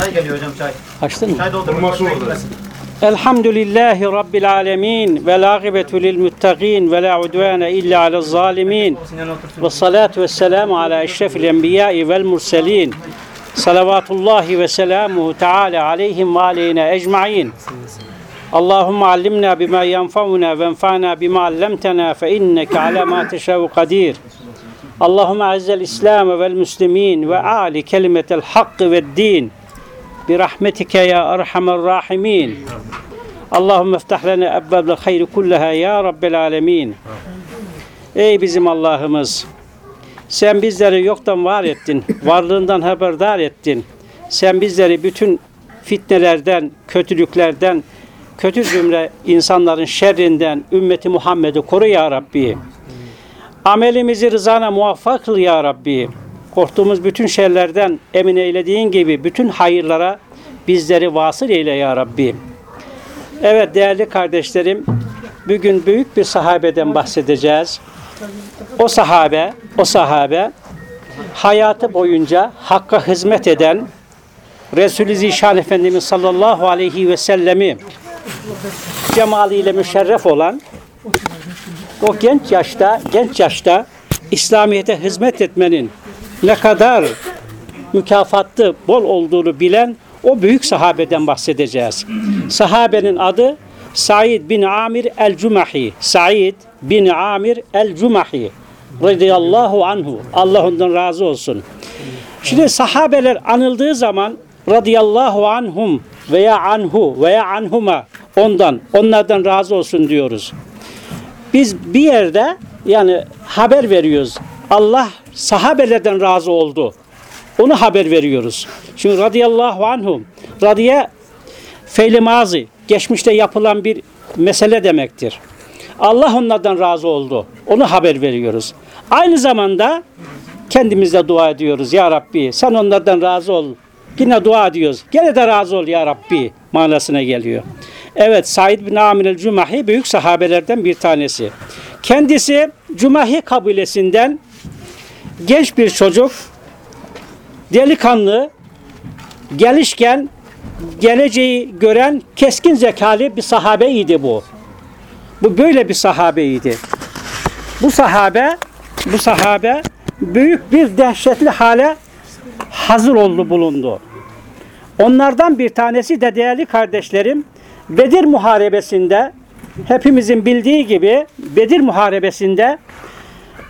Çay geliyor hocam çay. Açtın mı? Çay gitmesin. Elhamdülillahi Rabbil alemin ve lâgibetu lil muttaqin ve la udvâne illa alel zalimin ve salatu ve selamu ala eşrefil enbiyai vel murselin salavatullahi ve selamuhu teala aleyhim ve aleyna ecma'in Allahümme allimna bima yenfa'una ve enfa'na bima allamtana fe inneke ala ma teşevu kadir Allahümme azzel İslam'ı vel müslimin ve a'li kelimetel hakkı ve din bi rahmetike ya erhamer rahimin. Allahümme iftah lene ebbabel hayri kullaha ya rabbel alemin. Ey bizim Allah'ımız! Sen bizleri yoktan var ettin, varlığından haberdar ettin. Sen bizleri bütün fitnelerden, kötülüklerden, kötü zümre insanların şerrinden ümmeti Muhammed'i koru ya Rabbi amelimizi rızana muvaffak kıl ya Rabbi korktuğumuz bütün şerlerden emin eylediğin gibi bütün hayırlara bizleri vasıl eyle ya Rabbi. Evet değerli kardeşlerim, bugün büyük bir sahabeden bahsedeceğiz. O sahabe, o sahabe hayatı boyunca Hakk'a hizmet eden Resul-i Zişan Efendimiz sallallahu aleyhi ve sellemi cemaliyle müşerref olan o genç yaşta, genç yaşta İslamiyet'e hizmet etmenin ne kadar mükafatlı, bol olduğunu bilen o büyük sahabeden bahsedeceğiz. Sahabenin adı Said bin Amir el-Cumahi. Said bin Amir el-Cumahi radıyallahu anhu. Allah ondan razı olsun. Şimdi sahabeler anıldığı zaman radıyallahu anhum veya anhu veya anhuma ondan, onlardan razı olsun diyoruz. Biz bir yerde yani haber veriyoruz. Allah sahabelerden razı oldu. Onu haber veriyoruz. Çünkü radıyallahu anhum, radiye fe'li mazi, geçmişte yapılan bir mesele demektir. Allah onlardan razı oldu. Onu haber veriyoruz. Aynı zamanda kendimizde dua ediyoruz. Ya Rabbi sen onlardan razı ol. Yine dua ediyoruz. Gene de razı ol ya Rabbi manasına geliyor. Evet Said bin Amir el-Cumahi büyük sahabelerden bir tanesi. Kendisi Cumahi kabilesinden genç bir çocuk delikanlı gelişken geleceği gören keskin zekalı bir sahabeydi bu. Bu böyle bir sahabeydi. Bu sahabe bu sahabe büyük bir dehşetli hale hazır oldu bulundu. Onlardan bir tanesi de değerli kardeşlerim Bedir Muharebesi'nde hepimizin bildiği gibi Bedir Muharebesi'nde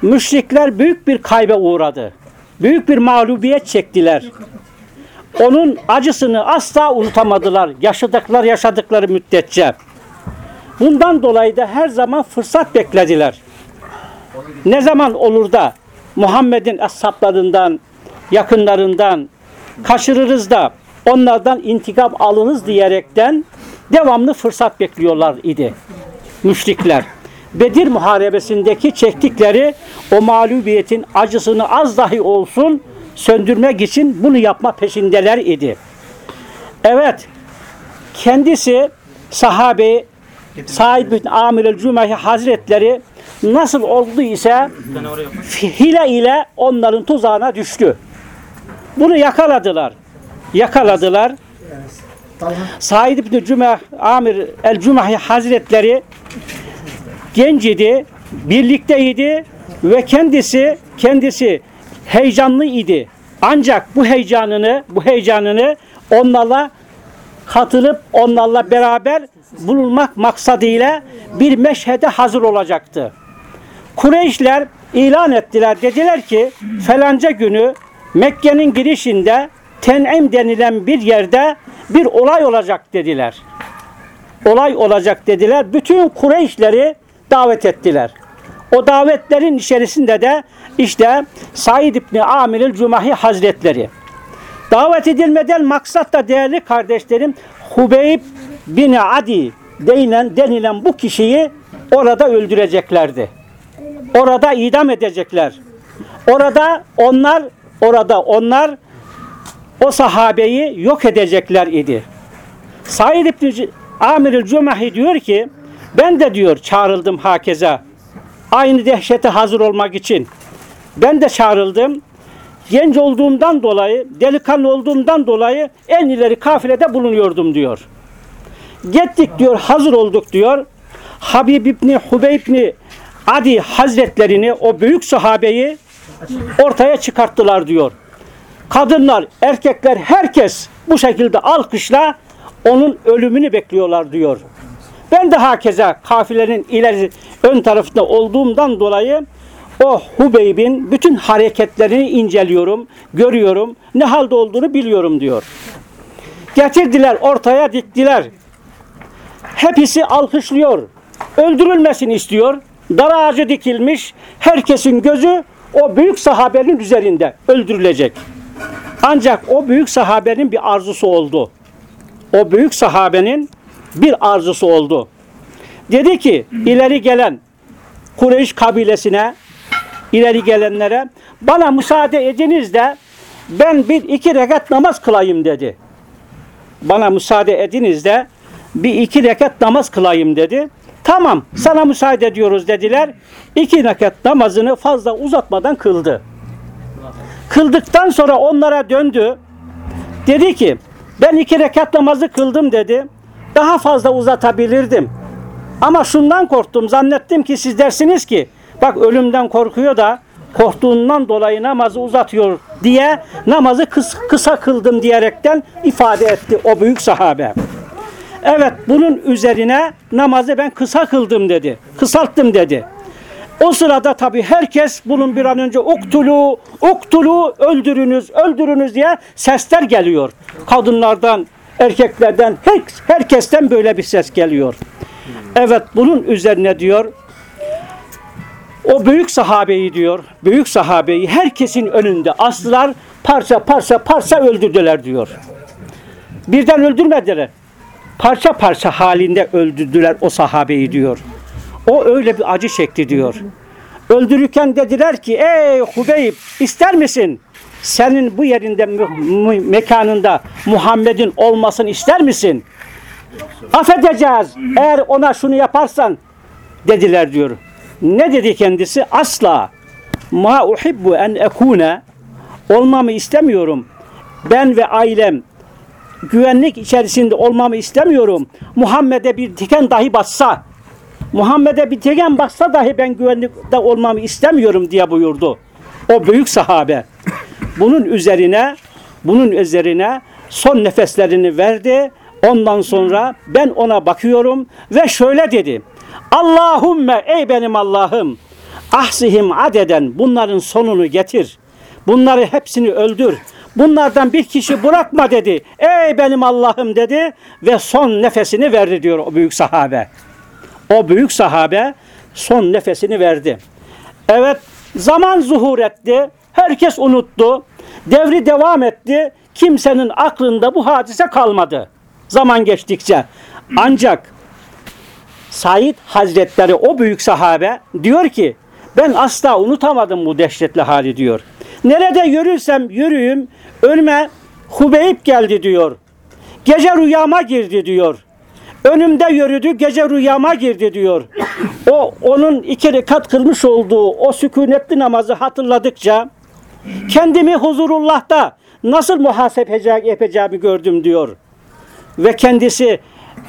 müşrikler büyük bir kaybe uğradı. Büyük bir mağlubiyet çektiler. Onun acısını asla unutamadılar. Yaşadıklar yaşadıkları müddetçe. Bundan dolayı da her zaman fırsat beklediler. Ne zaman olur da Muhammed'in ashablarından, yakınlarından kaçırırız da onlardan intikam alınız diyerekten devamlı fırsat bekliyorlar idi müşrikler. Bedir muharebesindeki çektikleri o mağlubiyetin acısını az dahi olsun söndürmek için bunu yapma peşindeler idi. Evet, kendisi sahabe Said bin Amir el-Cümehi Hazretleri nasıl oldu ise hile ile onların tuzağına düştü. Bunu yakaladılar. Yakaladılar. Said bin Cümeh Amir el Cümehi Hazretleri genç idi, birlikteydi ve kendisi kendisi heyecanlı idi. Ancak bu heyecanını bu heyecanını onlarla katılıp onlarla beraber bulunmak maksadıyla bir meşhede hazır olacaktı. Kureyşler ilan ettiler. Dediler ki falanca günü Mekke'nin girişinde Ten'im denilen bir yerde bir olay olacak dediler. Olay olacak dediler. Bütün Kureyşleri davet ettiler. O davetlerin içerisinde de işte Said İbni Amir el-Cumahi Hazretleri. Davet edilmeden maksat da değerli kardeşlerim Hubeyb bin Adi denilen, denilen bu kişiyi orada öldüreceklerdi. Orada idam edecekler. Orada onlar orada onlar o sahabeyi yok edecekler idi. Said İbni Amir el-Cumahi diyor ki ben de diyor çağrıldım hakeza. Aynı dehşete hazır olmak için. Ben de çağrıldım. genç olduğumdan dolayı, delikanlı olduğumdan dolayı en ileri kafilede bulunuyordum diyor. Gittik diyor, hazır olduk diyor. Habib İbni Hubeyb Adi Hazretlerini, o büyük sahabeyi ortaya çıkarttılar diyor. Kadınlar, erkekler, herkes bu şekilde alkışla onun ölümünü bekliyorlar diyor. Ben de hakeza kafilenin ileri ön tarafında olduğumdan dolayı o Hubeyb'in bütün hareketlerini inceliyorum, görüyorum, ne halde olduğunu biliyorum diyor. Getirdiler, ortaya diktiler. Hepsi alkışlıyor. Öldürülmesini istiyor. Dar ağacı dikilmiş. Herkesin gözü o büyük sahabenin üzerinde öldürülecek. Ancak o büyük sahabenin bir arzusu oldu. O büyük sahabenin bir arzusu oldu. Dedi ki ileri gelen Kureyş kabilesine ileri gelenlere bana müsaade ediniz de ben bir iki rekat namaz kılayım dedi. Bana müsaade ediniz de bir iki rekat namaz kılayım dedi. Tamam sana müsaade ediyoruz dediler. İki rekat namazını fazla uzatmadan kıldı. Kıldıktan sonra onlara döndü. Dedi ki ben iki rekat namazı kıldım dedi. Daha fazla uzatabilirdim. Ama şundan korktum. Zannettim ki siz dersiniz ki bak ölümden korkuyor da korktuğundan dolayı namazı uzatıyor diye namazı kıs- kısa kıldım diyerekten ifade etti o büyük sahabe. Evet bunun üzerine namazı ben kısa kıldım dedi. Kısalttım dedi. O sırada tabi herkes bunun bir an önce uktulu, uktulu, öldürünüz, öldürünüz diye sesler geliyor. Kadınlardan, erkeklerden, her, herkesten böyle bir ses geliyor. Evet bunun üzerine diyor, o büyük sahabeyi diyor, büyük sahabeyi herkesin önünde astılar, parça parça parça öldürdüler diyor. Birden öldürmediler. Parça parça halinde öldürdüler o sahabeyi diyor. O öyle bir acı çekti diyor. Öldürürken dediler ki ey Hubeyb ister misin? Senin bu yerinde mekanında Muhammed'in olmasını ister misin? Affedeceğiz eğer ona şunu yaparsan dediler diyor. Ne dedi kendisi? Asla. Ma uhibbu en ekune olmamı istemiyorum. Ben ve ailem güvenlik içerisinde olmamı istemiyorum. Muhammed'e bir diken dahi bassa, Muhammed'e bir diken bassa dahi ben güvenlikte olmamı istemiyorum diye buyurdu. O büyük sahabe. Bunun üzerine, bunun üzerine son nefeslerini verdi. Ondan sonra ben ona bakıyorum ve şöyle dedi. Allahümme ey benim Allah'ım ahsihim adeden bunların sonunu getir. Bunları hepsini öldür. Bunlardan bir kişi bırakma dedi. Ey benim Allah'ım dedi ve son nefesini verdi diyor o büyük sahabe. O büyük sahabe son nefesini verdi. Evet zaman zuhur etti. Herkes unuttu. Devri devam etti. Kimsenin aklında bu hadise kalmadı. Zaman geçtikçe. Ancak Said Hazretleri o büyük sahabe diyor ki ben asla unutamadım bu dehşetli hali diyor. Nerede yürürsem yürüyüm önüme Hubeyb geldi diyor. Gece rüyama girdi diyor. Önümde yürüdü gece rüyama girdi diyor. O onun iki rekat kılmış olduğu o sükunetli namazı hatırladıkça kendimi huzurullah'ta nasıl muhasebe yapacağımı gördüm diyor. Ve kendisi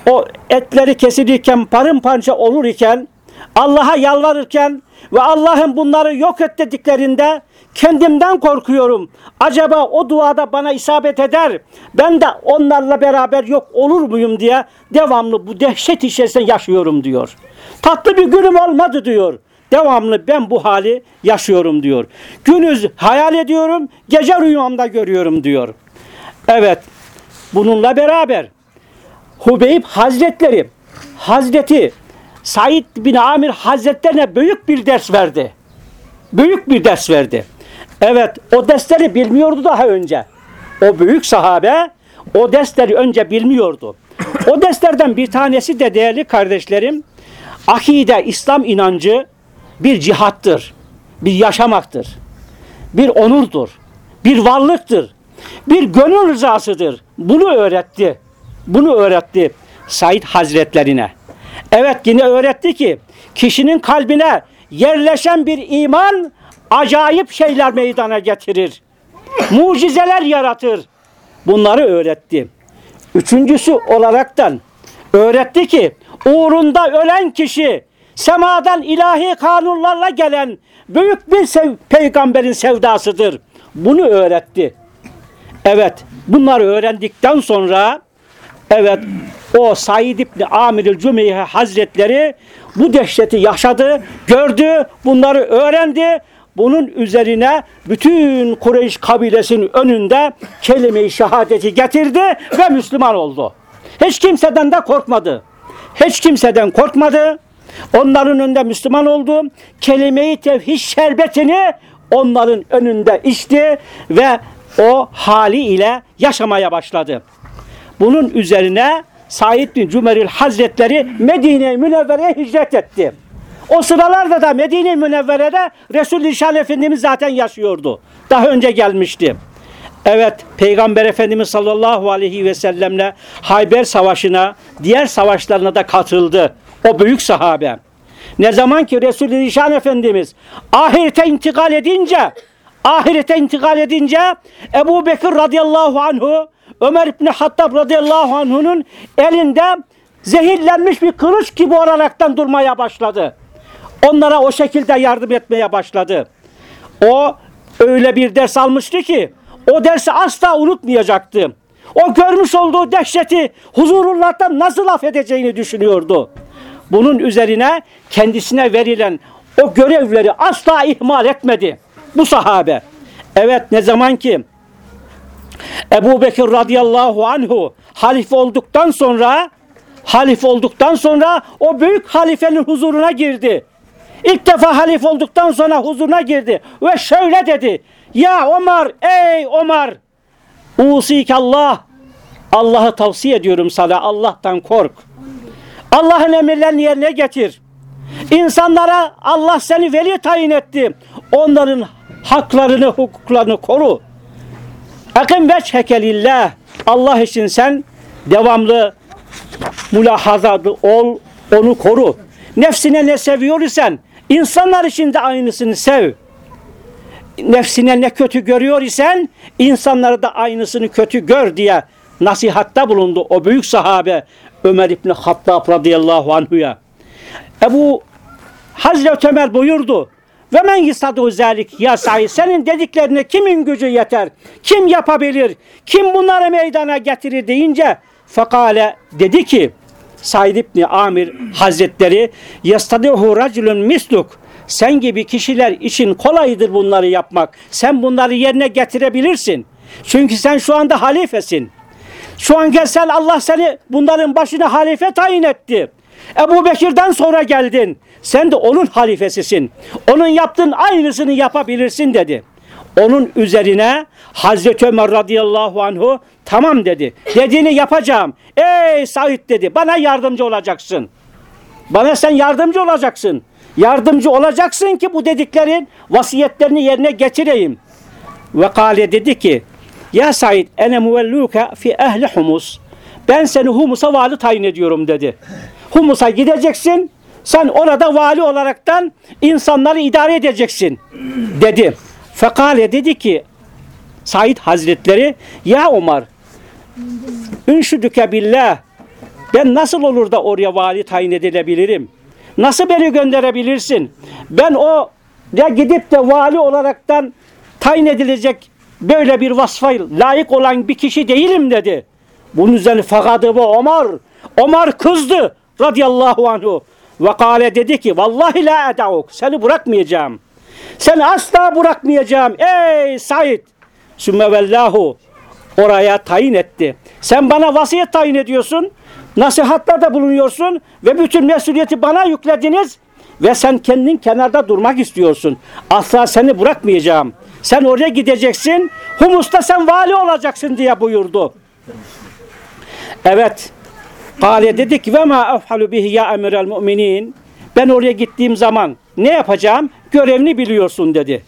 o etleri kesilirken paramparça olur iken Allah'a yalvarırken ve Allah'ın bunları yok et dediklerinde kendimden korkuyorum. Acaba o duada bana isabet eder. Ben de onlarla beraber yok olur muyum diye devamlı bu dehşet içerisinde yaşıyorum diyor. Tatlı bir günüm olmadı diyor. Devamlı ben bu hali yaşıyorum diyor. Günüz hayal ediyorum, gece rüyamda görüyorum diyor. Evet, bununla beraber Hubeyb Hazretleri Hazreti Said bin Amir Hazretlerine büyük bir ders verdi. Büyük bir ders verdi. Evet o dersleri bilmiyordu daha önce. O büyük sahabe o dersleri önce bilmiyordu. O derslerden bir tanesi de değerli kardeşlerim akide, İslam inancı bir cihattır. Bir yaşamaktır. Bir onurdur. Bir varlıktır. Bir gönül rızasıdır. Bunu öğretti. Bunu öğretti Said Hazretlerine. Evet yine öğretti ki kişinin kalbine yerleşen bir iman acayip şeyler meydana getirir. mucizeler yaratır. Bunları öğretti. Üçüncüsü olaraktan öğretti ki uğrunda ölen kişi semadan ilahi kanunlarla gelen büyük bir sev peygamberin sevdasıdır. Bunu öğretti. Evet, bunları öğrendikten sonra evet o Said İbni Amirül Cümeyhe Hazretleri bu dehşeti yaşadı, gördü, bunları öğrendi. Bunun üzerine bütün Kureyş kabilesinin önünde kelime-i şehadeti getirdi ve Müslüman oldu. Hiç kimseden de korkmadı. Hiç kimseden korkmadı. Onların önünde Müslüman oldu. Kelime-i tevhid şerbetini onların önünde içti ve o hali ile yaşamaya başladı. Bunun üzerine Said bin Cümeril Hazretleri Medine-i Münevvere'ye hicret etti. O sıralarda da Medine-i Münevvere'de Resul-i Şan Efendimiz zaten yaşıyordu. Daha önce gelmişti. Evet, Peygamber Efendimiz sallallahu aleyhi ve sellemle Hayber Savaşı'na, diğer savaşlarına da katıldı. O büyük sahabe. Ne zaman ki Resul-i Şan Efendimiz ahirete intikal edince, ahirete intikal edince Ebu Bekir radıyallahu anhu, Ömer İbni Hattab radıyallahu anhu'nun elinde zehirlenmiş bir kılıç gibi olaraktan durmaya başladı. Onlara o şekilde yardım etmeye başladı. O öyle bir ders almıştı ki o dersi asla unutmayacaktı. O görmüş olduğu dehşeti huzurullah'tan nasıl affedeceğini düşünüyordu. Bunun üzerine kendisine verilen o görevleri asla ihmal etmedi. Bu sahabe. Evet ne zaman ki Ebu Bekir radıyallahu anhu halife olduktan sonra halife olduktan sonra o büyük halifenin huzuruna girdi. İlk defa halife olduktan sonra huzuruna girdi ve şöyle dedi. Ya Ömer, ey Ömer, usik Allah, Allah'ı tavsiye ediyorum sana, Allah'tan kork. Allah'ın emirlerini yerine getir. İnsanlara Allah seni veli tayin etti. Onların haklarını, hukuklarını koru. Ekim veçheke lillah. Allah için sen devamlı mülahazalı ol, onu koru. Nefsine ne seviyor isen insanlar için de aynısını sev. Nefsine ne kötü görüyor isen insanları da aynısını kötü gör diye nasihatta bulundu o büyük sahabe Ömer İbni Hattab radıyallahu anhuya. Ebu Hazreti Ömer buyurdu. Ve men yistadu zalik ya sahi senin dediklerine kimin gücü yeter? Kim yapabilir? Kim bunları meydana getirir deyince fekale dedi ki Said İbni Amir Hazretleri yastadihu raculun misluk sen gibi kişiler için kolaydır bunları yapmak. Sen bunları yerine getirebilirsin. Çünkü sen şu anda halifesin. Şu an gelsen Allah seni bunların başına halife tayin etti. Ebu Bekir'den sonra geldin. Sen de onun halifesisin. Onun yaptığın aynısını yapabilirsin dedi. Onun üzerine Hazreti Ömer radıyallahu anhu tamam dedi. Dediğini yapacağım. Ey Said dedi bana yardımcı olacaksın. Bana sen yardımcı olacaksın. Yardımcı olacaksın ki bu dediklerin vasiyetlerini yerine getireyim. Ve kale dedi ki Ya Said ene muvelluka fi ehli humus. Ben seni Humus'a vali tayin ediyorum dedi. Humus'a gideceksin. Sen orada vali olaraktan insanları idare edeceksin dedi. Fekale dedi ki Said Hazretleri ya Umar ünşüdüke billah ben nasıl olur da oraya vali tayin edilebilirim? Nasıl beni gönderebilirsin? Ben o ya gidip de vali olaraktan tayin edilecek böyle bir vasfa layık olan bir kişi değilim dedi. Bunun üzerine fakadı bu Ömer. Ömer kızdı radıyallahu anhu. Ve kale dedi ki vallahi la edavuk seni bırakmayacağım. Seni asla bırakmayacağım ey Said. Sümme oraya tayin etti. Sen bana vasiyet tayin ediyorsun. Nasihatta da bulunuyorsun ve bütün mesuliyeti bana yüklediniz ve sen kendin kenarda durmak istiyorsun. Asla seni bırakmayacağım. Sen oraya gideceksin. Humus'ta sen vali olacaksın diye buyurdu. Evet. Kale dedi ki ve ma efhalu bihi ya emirel müminin. Ben oraya gittiğim zaman ne yapacağım? Görevini biliyorsun dedi.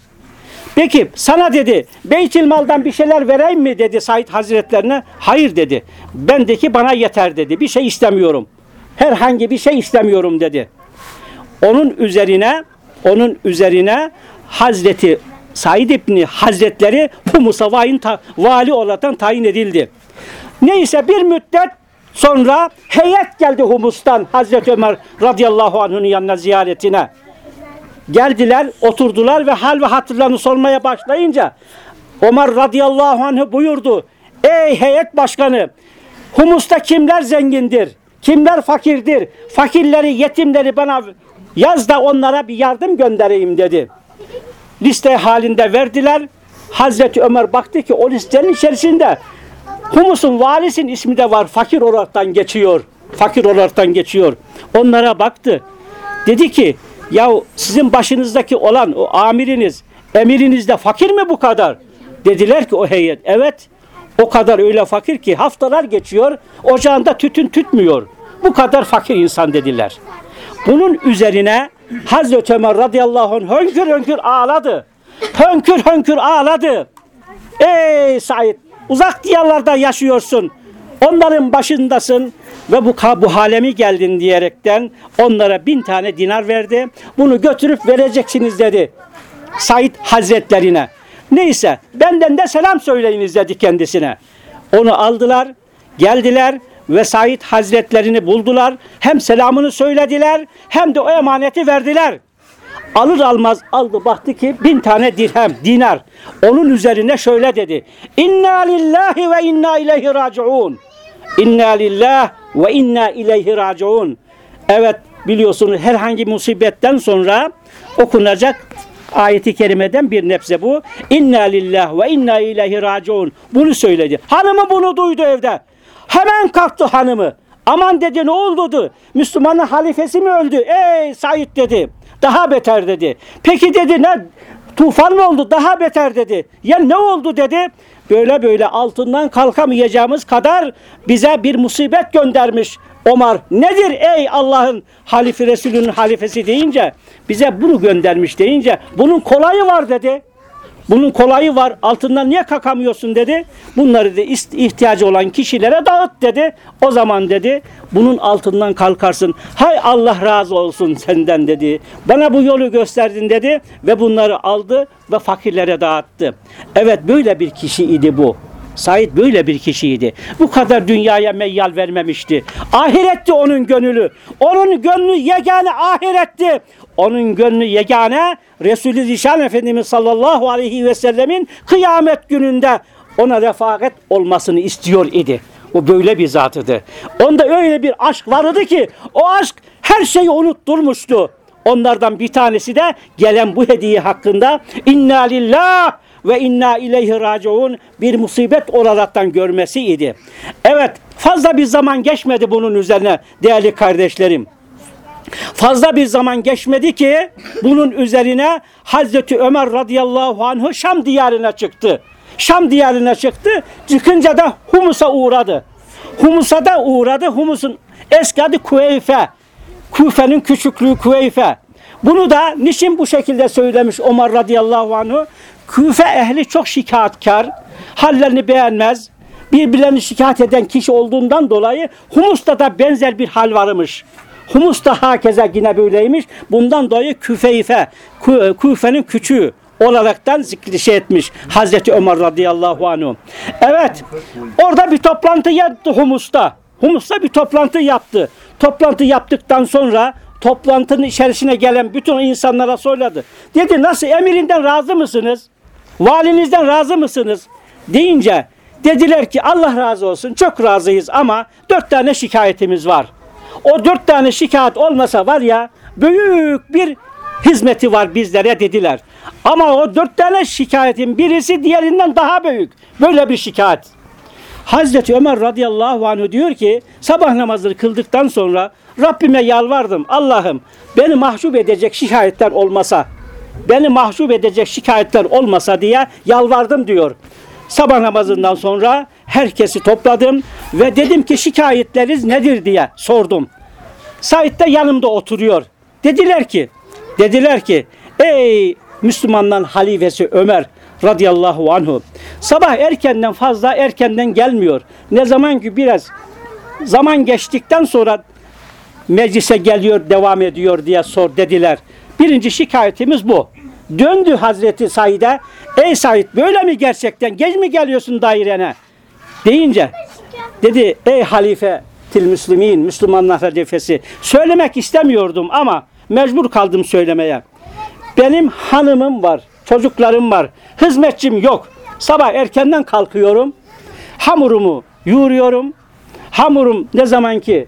Peki sana dedi Beytil Mal'dan bir şeyler vereyim mi dedi Said Hazretlerine. Hayır dedi. Bendeki bana yeter dedi. Bir şey istemiyorum. Herhangi bir şey istemiyorum dedi. Onun üzerine onun üzerine Hazreti Said İbni Hazretleri Humus'a vali olarak tayin edildi. Neyse bir müddet sonra heyet geldi Humus'tan Hazreti Ömer radıyallahu anh'ın yanına ziyaretine. Geldiler, oturdular ve hal ve hatırlarını sormaya başlayınca Ömer radıyallahu anh buyurdu. Ey heyet başkanı, Humus'ta kimler zengindir? Kimler fakirdir? Fakirleri, yetimleri bana yaz da onlara bir yardım göndereyim dedi. Liste halinde verdiler. Hazreti Ömer baktı ki o listenin içerisinde Humus'un valisin ismi de var. Fakir olaraktan geçiyor. Fakir olaraktan geçiyor. Onlara baktı. Dedi ki ya sizin başınızdaki olan o amiriniz, emiriniz de fakir mi bu kadar? Dediler ki o heyet evet o kadar öyle fakir ki haftalar geçiyor ocağında tütün tütmüyor. Bu kadar fakir insan dediler. Bunun üzerine Hazreti Ömer radıyallahu anh hönkür hönkür ağladı. Hönkür hönkür ağladı. Ey Said uzak diyarlarda yaşıyorsun. Onların başındasın ve bu, bu halemi geldin diyerekten onlara bin tane dinar verdi. Bunu götürüp vereceksiniz dedi. Said Hazretlerine. Neyse benden de selam söyleyiniz dedi kendisine. Onu aldılar, geldiler ve Said Hazretlerini buldular. Hem selamını söylediler hem de o emaneti verdiler. Alır almaz aldı baktı ki bin tane dirhem, dinar. Onun üzerine şöyle dedi. İnna lillahi ve inna ileyhi raciun. İnna lillah ve inna ileyhi raciun. Evet biliyorsunuz herhangi musibetten sonra okunacak ayeti kerimeden bir nebze bu. İnna lillah ve inna ileyhi raciun. Bunu söyledi. Hanımı bunu duydu evde. Hemen kalktı hanımı. Aman dedi ne oldu? Müslümanın halifesi mi öldü? Ey Said dedi. Daha beter dedi. Peki dedi ne? Tufan mı oldu? Daha beter dedi. Ya ne oldu dedi. Böyle böyle altından kalkamayacağımız kadar bize bir musibet göndermiş Omar. Nedir ey Allah'ın halife Resulünün halifesi deyince bize bunu göndermiş deyince bunun kolayı var dedi. Bunun kolayı var. Altından niye kakamıyorsun dedi. Bunları da ihtiyacı olan kişilere dağıt dedi. O zaman dedi bunun altından kalkarsın. Hay Allah razı olsun senden dedi. Bana bu yolu gösterdin dedi ve bunları aldı ve fakirlere dağıttı. Evet böyle bir kişi idi bu. Said böyle bir kişiydi. Bu kadar dünyaya meyyal vermemişti. Ahiretti onun gönlü. Onun gönlü yegane ahiretti. Onun gönlü yegane Resulü Zişan Efendimiz sallallahu aleyhi ve sellemin kıyamet gününde ona refakat olmasını istiyor idi. O böyle bir zatıdı. Onda öyle bir aşk vardı ki o aşk her şeyi unutturmuştu. Onlardan bir tanesi de gelen bu hediye hakkında inna lillah ve inna ileyhi raciun bir musibet olaraktan görmesi idi. Evet fazla bir zaman geçmedi bunun üzerine değerli kardeşlerim. Fazla bir zaman geçmedi ki bunun üzerine Hazreti Ömer radıyallahu anh'ı Şam diyarına çıktı. Şam diyarına çıktı. Çıkınca da Humus'a uğradı. Humus'a da uğradı. Humus'un eski adı Kuveyfe. Kufe'nin küçüklüğü Kuveyfe. Bunu da niçin bu şekilde söylemiş Ömer radıyallahu anh'ı? Küfe ehli çok şikayetkar, hallerini beğenmez, birbirlerini şikayet eden kişi olduğundan dolayı Humus'ta da benzer bir hal varmış. Humus da hakeza yine böyleymiş. Bundan dolayı Küfeyfe, Kü- Küfe'nin küçüğü olaraktan zikri şey etmiş Hazreti Ömer radıyallahu anh. Evet, orada bir toplantı yaptı Humus'ta. Humus'ta bir toplantı yaptı. Toplantı yaptıktan sonra toplantının içerisine gelen bütün insanlara söyledi. Dedi nasıl emirinden razı mısınız? Valinizden razı mısınız? Deyince dediler ki Allah razı olsun çok razıyız ama dört tane şikayetimiz var. O dört tane şikayet olmasa var ya büyük bir hizmeti var bizlere dediler. Ama o dört tane şikayetin birisi diğerinden daha büyük. Böyle bir şikayet. Hazreti Ömer radıyallahu anh diyor ki sabah namazını kıldıktan sonra Rabbime yalvardım. Allah'ım beni mahcup edecek şikayetler olmasa beni mahcup edecek şikayetler olmasa diye yalvardım diyor. Sabah namazından sonra herkesi topladım ve dedim ki şikayetleriniz nedir diye sordum. Said de yanımda oturuyor. Dediler ki, dediler ki ey Müslümanların halifesi Ömer radıyallahu anhu sabah erkenden fazla erkenden gelmiyor. Ne zaman ki biraz zaman geçtikten sonra meclise geliyor devam ediyor diye sor dediler. Birinci şikayetimiz bu. Döndü Hazreti Said'e Ey Said böyle mi gerçekten? Geç mi geliyorsun dairene? Deyince dedi ey halife til müslimin, Müslümanlar halifesi söylemek istemiyordum ama mecbur kaldım söylemeye. Benim hanımım var, çocuklarım var, hizmetçim yok. Sabah erkenden kalkıyorum, hamurumu yoğuruyorum. Hamurum ne zaman ki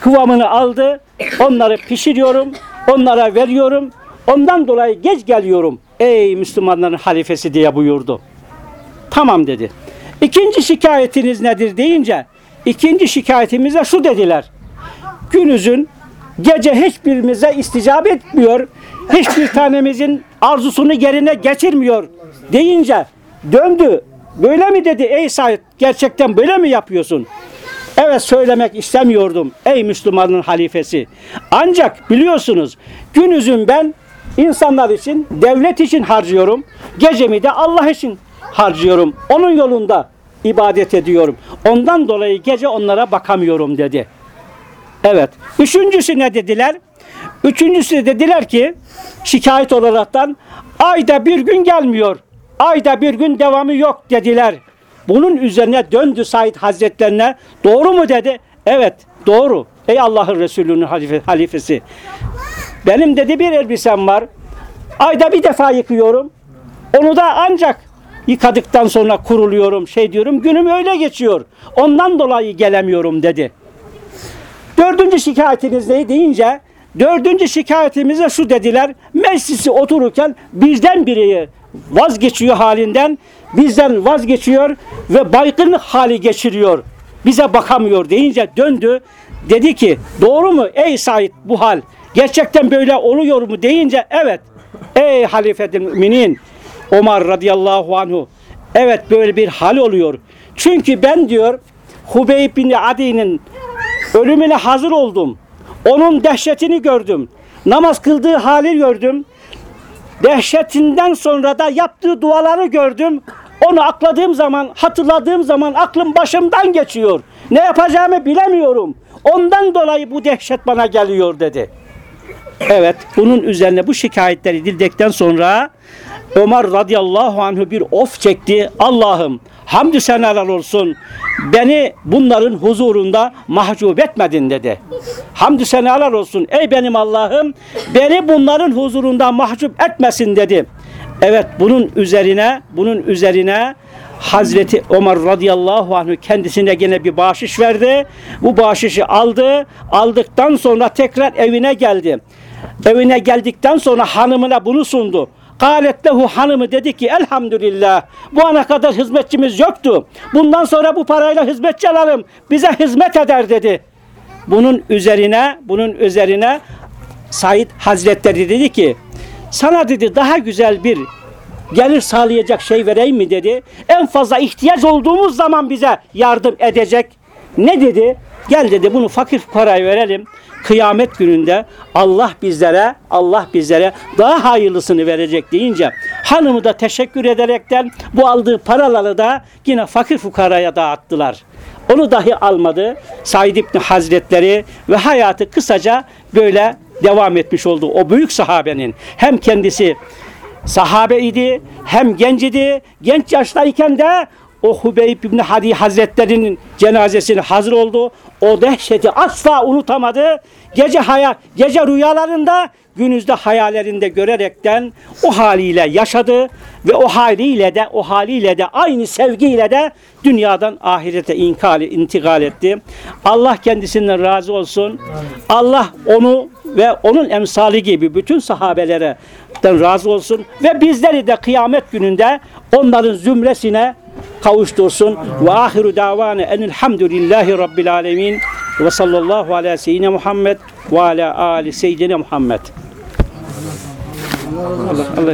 kıvamını aldı, onları pişiriyorum, onlara veriyorum. Ondan dolayı geç geliyorum. Ey Müslümanların halifesi diye buyurdu. Tamam dedi. İkinci şikayetiniz nedir deyince ikinci şikayetimize şu dediler. Günüzün gece hiçbirimize isticap etmiyor. Hiçbir tanemizin arzusunu yerine getirmiyor deyince döndü. Böyle mi dedi ey Said gerçekten böyle mi yapıyorsun? Evet söylemek istemiyordum ey Müslümanın halifesi. Ancak biliyorsunuz günüzün ben insanlar için, devlet için harcıyorum. Gecemi de Allah için harcıyorum. Onun yolunda ibadet ediyorum. Ondan dolayı gece onlara bakamıyorum dedi. Evet. Üçüncüsü ne dediler? Üçüncüsü dediler ki şikayet olaraktan ayda bir gün gelmiyor. Ayda bir gün devamı yok dediler. Bunun üzerine döndü Said Hazretlerine. Doğru mu dedi? Evet doğru. Ey Allah'ın Resulü'nün halife- halifesi. Benim dedi bir elbisem var. Ayda bir defa yıkıyorum. Onu da ancak yıkadıktan sonra kuruluyorum, şey diyorum. Günüm öyle geçiyor. Ondan dolayı gelemiyorum dedi. Dördüncü şikayetiniz ne deyince dördüncü şikayetimize şu dediler. Meclisi otururken bizden biri vazgeçiyor halinden. Bizden vazgeçiyor ve baygınlık hali geçiriyor. Bize bakamıyor deyince döndü. Dedi ki doğru mu ey Said bu hal? Gerçekten böyle oluyor mu deyince evet. Ey halifetil müminin Ömer radıyallahu anhu evet böyle bir hal oluyor. Çünkü ben diyor Hubeyb bin Adi'nin ölümüne hazır oldum. Onun dehşetini gördüm. Namaz kıldığı hali gördüm. Dehşetinden sonra da yaptığı duaları gördüm. Onu akladığım zaman, hatırladığım zaman aklım başımdan geçiyor. Ne yapacağımı bilemiyorum. Ondan dolayı bu dehşet bana geliyor dedi. Evet, bunun üzerine bu şikayetleri dildikten sonra Ömer radıyallahu anh'ı bir of çekti. Allah'ım hamdü senalar olsun. Beni bunların huzurunda mahcup etmedin dedi. Hamdü senalar olsun. Ey benim Allah'ım beni bunların huzurunda mahcup etmesin dedi. Evet bunun üzerine bunun üzerine Hazreti Ömer radıyallahu anh kendisine gene bir bahşiş verdi. Bu bahşişi aldı. Aldıktan sonra tekrar evine geldi. Evine geldikten sonra hanımına bunu sundu. Galet lehu hanımı dedi ki elhamdülillah bu ana kadar hizmetçimiz yoktu. Bundan sonra bu parayla hizmetçi alalım. Bize hizmet eder dedi. Bunun üzerine bunun üzerine Said Hazretleri dedi ki sana dedi daha güzel bir gelir sağlayacak şey vereyim mi dedi. En fazla ihtiyaç olduğumuz zaman bize yardım edecek. Ne dedi? Gel dedi bunu fakir fukaraya verelim. Kıyamet gününde Allah bizlere Allah bizlere daha hayırlısını verecek deyince hanımı da teşekkür ederekten bu aldığı paraları da yine fakir fukaraya dağıttılar. Onu dahi almadı. Said İbni Hazretleri ve hayatı kısaca böyle devam etmiş oldu. O büyük sahabenin hem kendisi sahabe idi hem genç idi. Genç yaştayken de o Hubeyb İbni Hadi Hazretleri'nin cenazesine hazır oldu. O dehşeti asla unutamadı. Gece hayal, gece rüyalarında, günüzde hayallerinde görerekten o haliyle yaşadı ve o haliyle de o haliyle de aynı sevgiyle de dünyadan ahirete inkal, intikal etti. Allah kendisinden razı olsun. Allah onu ve onun emsali gibi bütün sahabelere razı olsun ve bizleri de kıyamet gününde onların zümresine kavuştursun. Ve ahiru davane enilhamdülillahi rabbil alemin ve sallallahu ala seyyidine Muhammed ve ala ali seyyidine Muhammed. Allah, Allah